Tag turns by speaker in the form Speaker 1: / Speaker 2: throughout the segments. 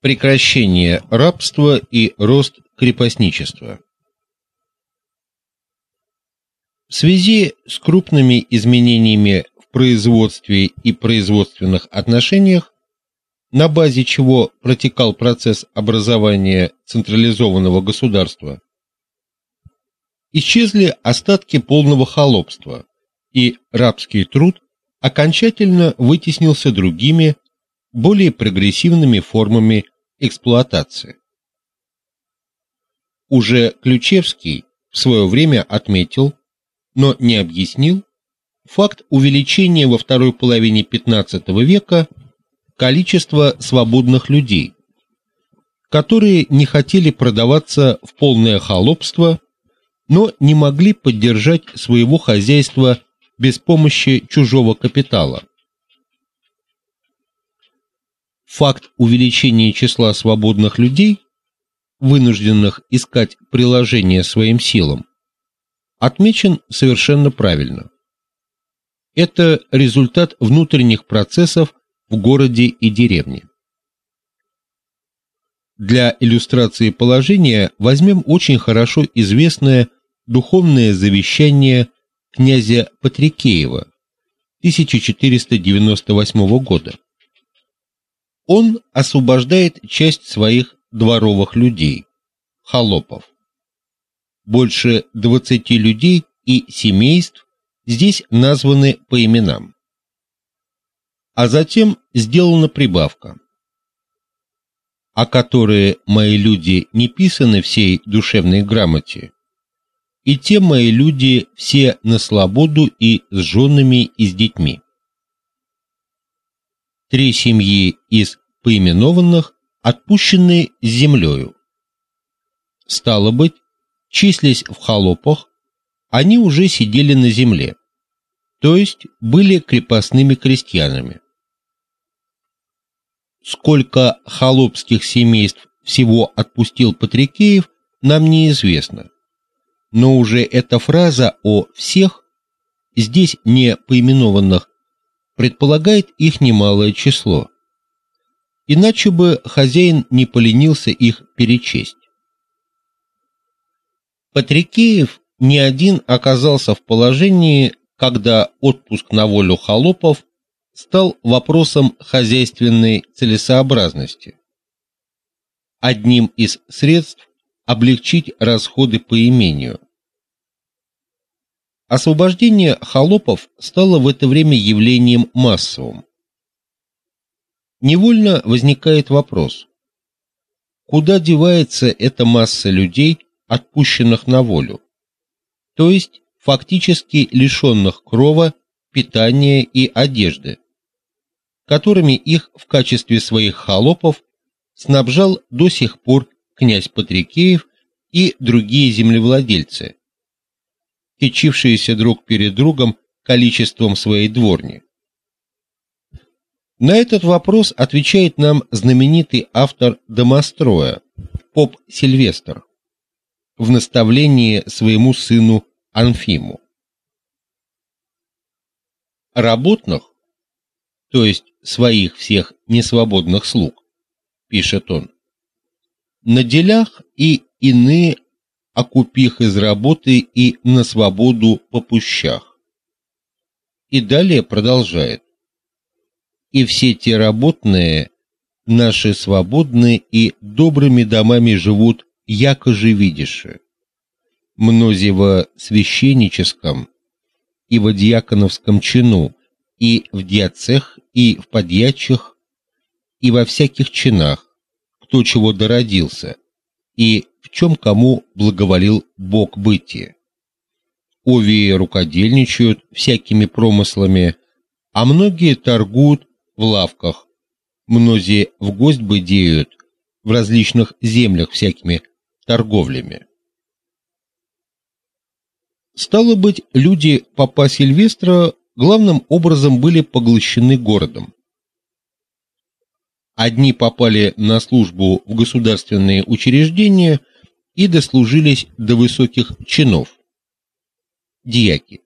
Speaker 1: Прекращение рабства и рост крепостничества. В связи с крупными изменениями в производстве и производственных отношениях, на базе чего протекал процесс образования централизованного государства, исчезли остатки полного холопства, и рабский труд окончательно вытеснился другими более прогрессивными формами эксплуатации. Уже Ключевский в свое время отметил, но не объяснил факт увеличения во второй половине XV века количества свободных людей, которые не хотели продаваться в полное холопство, но не могли поддержать своего хозяйства без помощи чужого капитала. Факт увеличения числа свободных людей, вынужденных искать приложение своим силам, отмечен совершенно правильно. Это результат внутренних процессов в городе и деревне. Для иллюстрации положения возьмем очень хорошо известное духовное завещание князя Патрикеева 1498 года он освобождает часть своих дворовых людей, холопов. Больше 20 людей и семейств здесь названы по именам. А затем сделана прибавка. А которые мои люди не писаны всей душевной грамоте, и те мои люди все на свободу и с женами и с детьми три семьи из поименованных отпущены землею. Стало быть, числясь в холопах, они уже сидели на земле, то есть были крепостными крестьянами. Сколько холопских семейств всего отпустил Патрикеев, нам неизвестно. Но уже эта фраза о всех здесь не поименованных предполагает их немалое число. Иначе бы хозяин не поленился их перечесть. Патрикеев не один оказался в положении, когда отпуск на волю холопов стал вопросом хозяйственной целесообразности. Одним из средств облегчить расходы по имению. Освобождение холопов стало в это время явлением массовым. Невольно возникает вопрос: куда девается эта масса людей, отпущенных на волю? То есть фактически лишенных крова, питания и одежды, которыми их в качестве своих холопов снабжал до сих пор князь Патрикеев и другие землевладельцы, кичившиеся друг перед другом количеством своей дворни. На этот вопрос отвечает нам знаменитый автор Домостроя, поп Сильвестр, в наставлении своему сыну Анфиму. Работных, то есть своих всех несвободных слуг, пишет он, на делях и иные окупих из работы и на свободу по пущах. И далее продолжает. И все те работные наши свободные и добрыми домами живут, яко же видишь. Мнози во священническом и в диаконовском чину, и в диацех, и в подьячих, и во всяких чинах, кто чего дородился, и в чем кому благоволил Бог бытия. Овии рукодельничают всякими промыслами, а многие торгуют в лавках, многие в гость быдеют в различных землях всякими торговлями. Стало быть, люди папа Сильвестра главным образом были поглощены городом. Одни попали на службу в государственные учреждения и дослужились до высоких чинов. Диаки.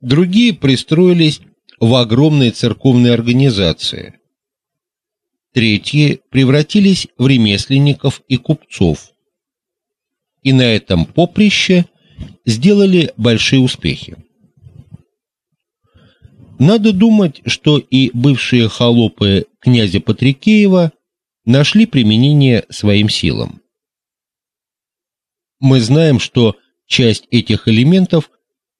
Speaker 1: Другие пристроились в огромные церковные организации. третьи превратились в ремесленников и купцов. И на этом поприще сделали большие успехи. Надо думать, что и бывшие холопы князя Патрикеева нашли применение своим силам. Мы знаем, что часть этих элементов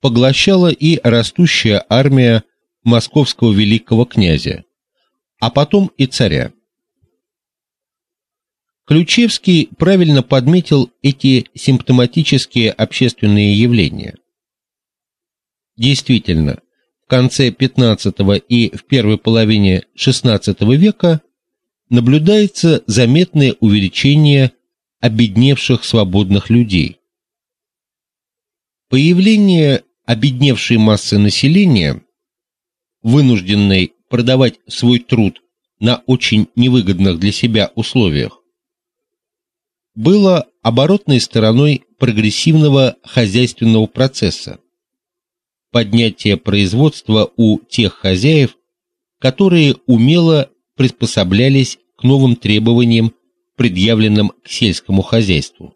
Speaker 1: поглощала и растущая армия московского великого князя, а потом и царя. Ключевский правильно подметил эти симптоматические общественные явления. Действительно, конце XV и в первой половине XVI века наблюдается заметное увеличение обедневших свободных людей. Появление обедневшей массы населения, вынужденной продавать свой труд на очень невыгодных для себя условиях, было оборотной стороной прогрессивного хозяйственного процесса. Поднятие производства у тех хозяев, которые умело приспособлялись к новым требованиям, предъявленным к сельскому хозяйству.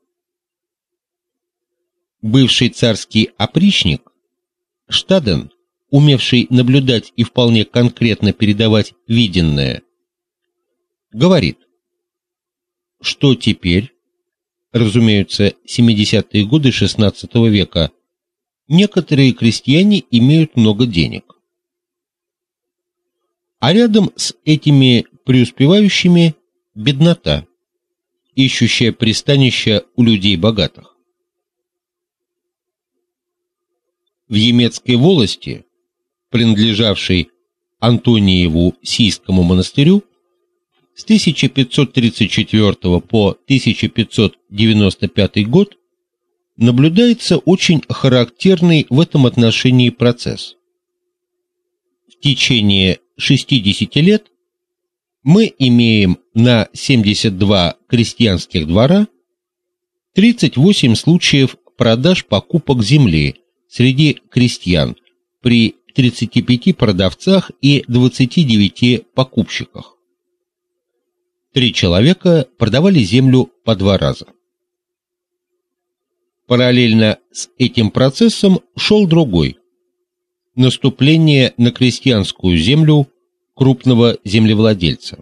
Speaker 1: Бывший царский опричник Штаден, умевший наблюдать и вполне конкретно передавать виденное, говорит, что теперь разумеется, 70-е годы XVI века, некоторые крестьяне имеют много денег. А рядом с этими преуспевающими беднота, ищущая пристанища у людей богатых. В Емецкой волости, принадлежавшей Антониеву Сийскому монастырю, с 1534 по 1595 год наблюдается очень характерный в этом отношении процесс. В течение 60 лет мы имеем на 72 крестьянских двора 38 случаев продаж покупок земли среди крестьян при 35 продавцах и 29 покупщиках три человека продавали землю по два раза. Параллельно с этим процессом шел другой наступление на крестьянскую землю крупного землевладельца.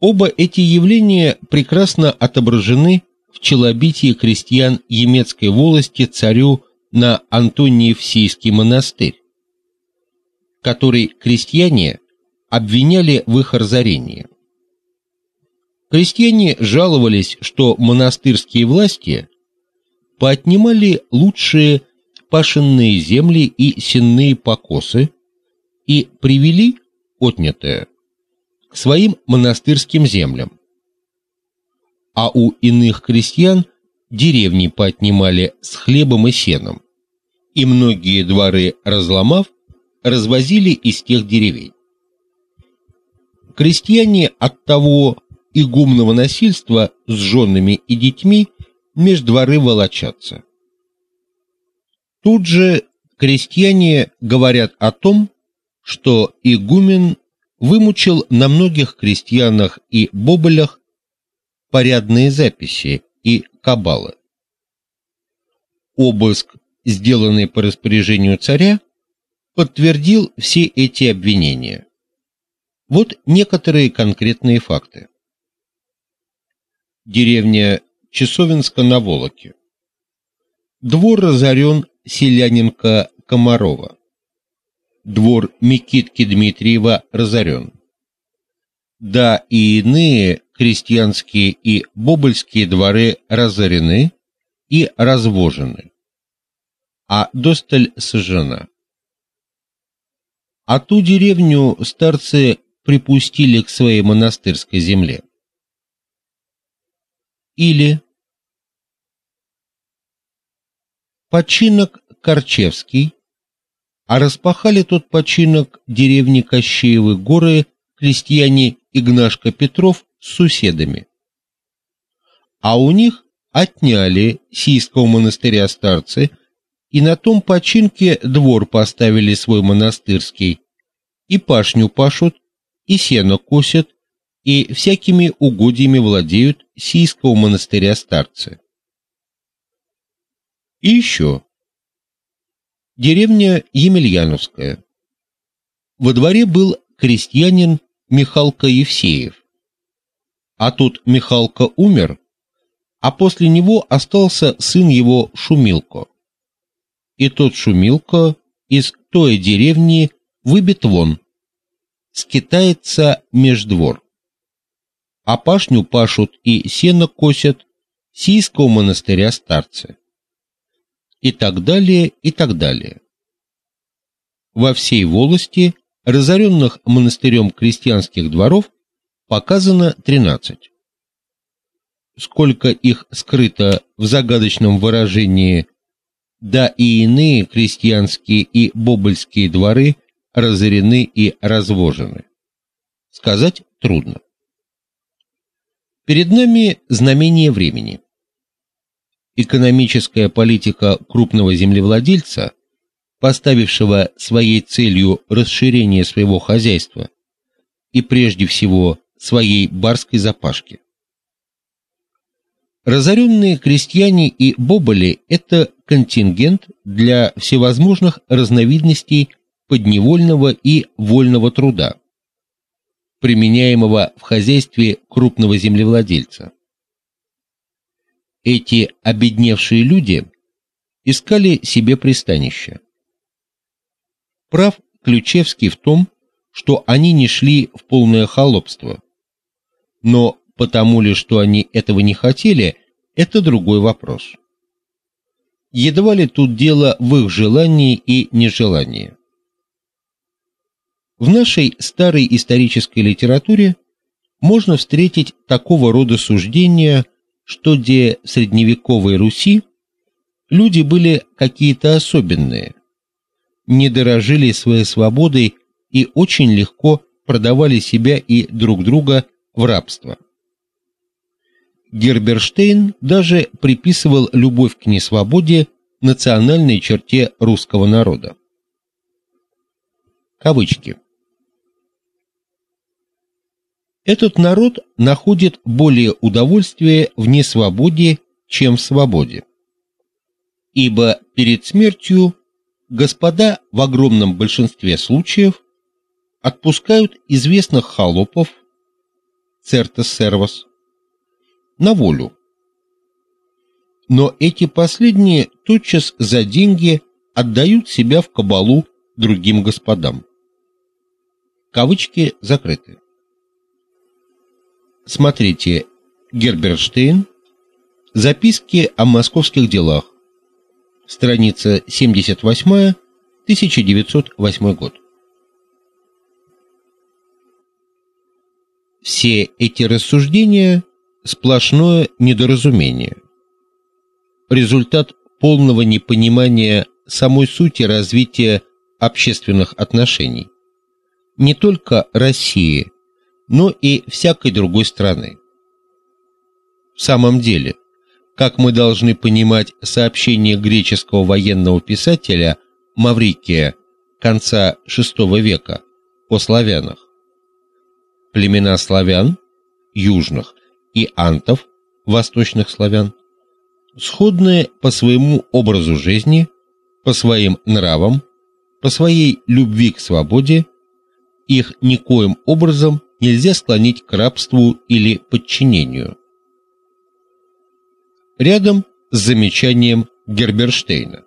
Speaker 1: Оба эти явления прекрасно отображены в челобитии крестьян Емецкой волости царю на Антониевсийский монастырь, который крестьяне обвиняли в их разорении. Крестьяне жаловались, что монастырские власти поотнимали лучшие пашенные земли и сенные покосы и привели отнятое к своим монастырским землям. А у иных крестьян деревни поотнимали с хлебом и сеном, и многие дворы разломав, развозили из тех деревень крестьяне от того игумного насильства с женами и детьми меж дворы волочатся. Тут же крестьяне говорят о том, что игумен вымучил на многих крестьянах и бобылях порядные записи и кабалы. Обыск, сделанный по распоряжению царя, подтвердил все эти обвинения. Вот некоторые конкретные факты. Деревня Часовинска на Волоке. Двор разорен селянинка Комарова. Двор Микитки Дмитриева разорен. Да и иные крестьянские и бобыльские дворы разорены и развожены, а досталь сожжена. А ту деревню старцы припустили к своей монастырской земле. Или починок Корчевский, а распахали тот починок деревни Кощеевы горы крестьяне Игнашка Петров с суседами. А у них отняли Сийского монастыря старцы и на том починке двор поставили свой монастырский, и пашню пашут, и сено косят, и всякими угодьями владеют Сийского монастыря старцы. И еще. Деревня Емельяновская. Во дворе был крестьянин Михалка Евсеев. А тут Михалка умер, а после него остался сын его Шумилко. И тот Шумилко из той деревни выбит вон, скитается меж двор. А пашню пашут и сено косят Сийского монастыря старцы. И так далее, и так далее. Во всей волости разоренных монастырем крестьянских дворов показано 13. Сколько их скрыто в загадочном выражении да и иные крестьянские и бобыльские дворы разорены и развожены. Сказать трудно. Перед нами знамение времени. Экономическая политика крупного землевладельца, поставившего своей целью расширение своего хозяйства и прежде всего своей барской запашки. Разоренные крестьяне и боболи это контингент для всевозможных разновидностей подневольного и вольного труда, применяемого в хозяйстве крупного землевладельца. Эти обедневшие люди искали себе пристанище. Прав Ключевский в том, что они не шли в полное холопство. Но потому ли, что они этого не хотели, это другой вопрос. Едва ли тут дело в их желании и нежелании. В нашей старой исторической литературе можно встретить такого рода суждения, что где в средневековой Руси люди были какие-то особенные, не дорожили своей свободой и очень легко продавали себя и друг друга в рабство. Герберштейн даже приписывал любовь к несвободе национальной черте русского народа. Кавычки. Этот народ находит более удовольствие в несвободе, чем в свободе. Ибо перед смертью господа в огромном большинстве случаев отпускают известных холопов цертес сервос на волю. Но эти последние тотчас за деньги отдают себя в кабалу другим господам. Кавычки закрыты. Смотрите Герберштейн. Записки о московских делах. Страница 78, 1908 год. Все эти рассуждения сплошное недоразумение. Результат полного непонимания самой сути развития общественных отношений не только России, но и всякой другой страны. В самом деле, как мы должны понимать сообщение греческого военного писателя Маврикия конца VI века о славянах? Племена славян южных и антов, восточных славян, сходные по своему образу жизни, по своим нравам, по своей любви к свободе, их никоим образом нельзя склонить к рабству или подчинению. Рядом с замечанием Герберштейна.